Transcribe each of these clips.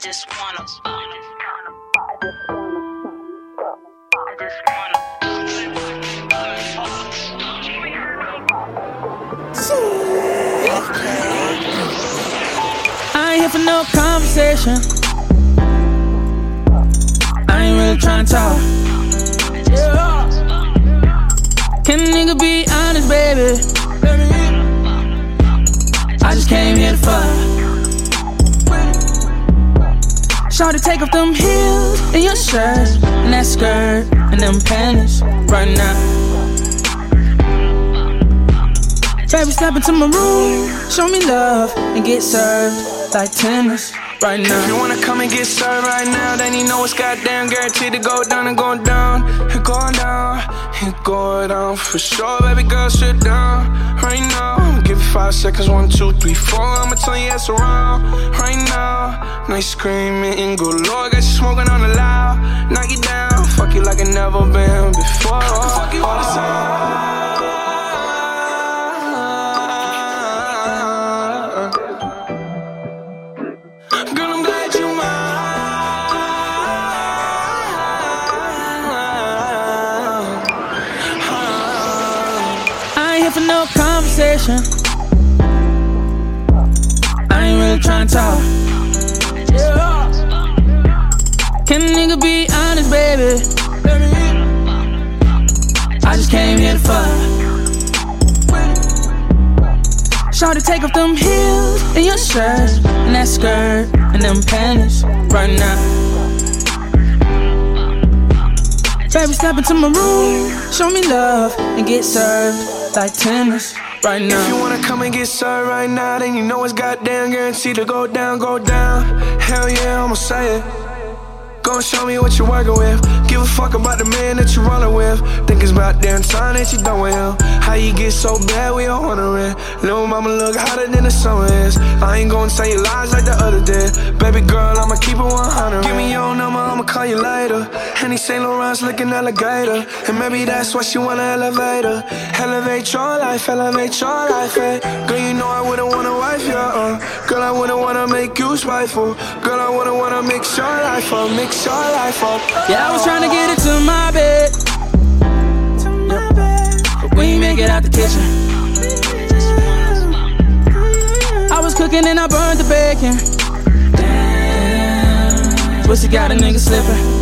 just wanna. I just wanna. I ain't here for no conversation. I ain't really trying to talk. Can a nigga be honest, baby? I just came here to fuck. Shawty, take off them heels and your shirt and that skirt and them panties right now. Baby, step into my room, show me love and get served like tennis right now. If you wanna come and get served right now, then you know it's goddamn guaranteed to go down and go down. It going down, it going down for sure. Baby girl, sit down right now. Give you five seconds, one, two, three, four. Ass around right now. Nice screaming and go low. Got you smoking on the loud. Knock you down, fuck you like it never been before. I fuck you all the time. Girl, trying to talk. Can a nigga be honest, baby? I just came here to fuck. Shawty, take off them heels and your shirt and that skirt and them panties right now. Baby, step into my room, show me love and get served like tennis right If you wanna come and get served right now, then you know it's goddamn guaranteed to go down, go down. Hell yeah, I'ma say it. Gon' show me what you're working with. Give a fuck about the man that you're running with. Think it's about damn time that you done with him. How you get so bad, we all wondering. Little mama look hotter than the summer is. I ain't gon' tell you lies like the other day. Baby girl, I'ma keep it 100. Give me your number, I'ma call you later. Henny St. Laurent's looking alligator. And maybe that's why she want an elevator. Elevate your life, elevate your life, eh. Girl, you know I wouldn't wanna wife you, uh. Girl, I wouldn't wanna make you spiteful. Girl, I wouldn't wanna mix your life up, mix your life up. Yeah, I was trying to get it to my bed. But we ain't make it out the kitchen. I was cooking and I burned the bacon. Damn, pussy got a nigga slipping.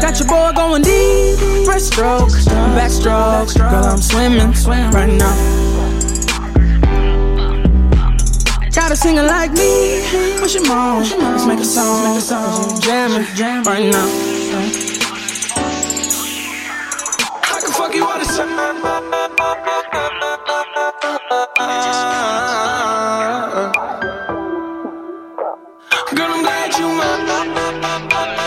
Got your boy going deep, breaststroke, backstroke. Girl, I'm swimming right now. singing like me. What's your mom? Let's make a song. Make a song. Jamming right now. I can fuck you all the time. Girl, I'm glad you mine.